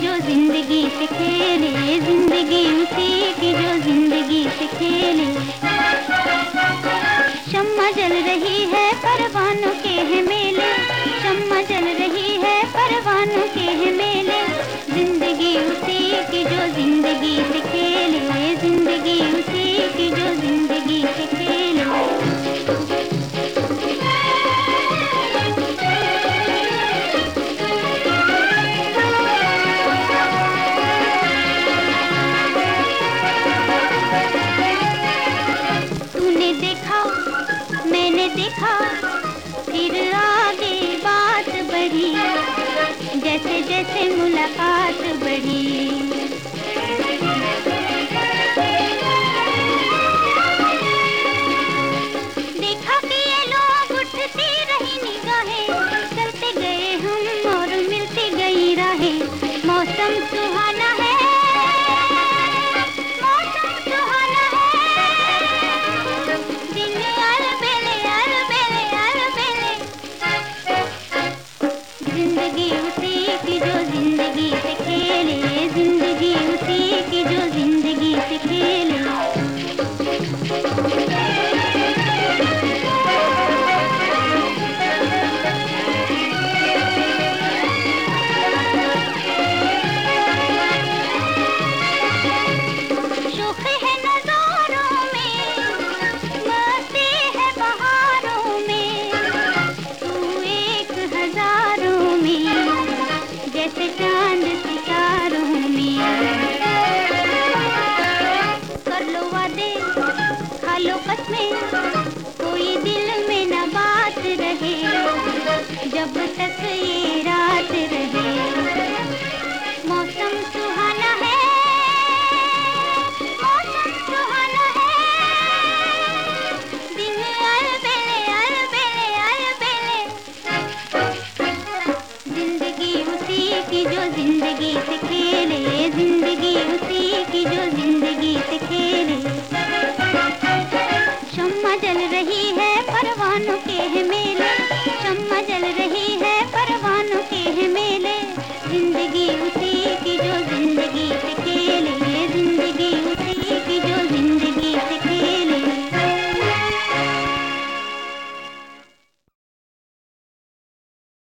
जो ज़िंदगी से खेले, ज़िंदगी उसी की जो ज़िंदगी से खेले। शम्मा जल रही है परवानों मौसम सुहाना खा लो कसमें कोई दिल में न बात रहे, जब तक ये रात रहे। मौसम सुहाना है, मौसम सुहाना है। दिन अलबेले अलबेले अलबेले। ज़िंदगी उसी की जो ज़िंदगी से खेले, ज़िंदगी उसी रही है परवानों के मेले। चम्मा जल रही है परवानों के मेले।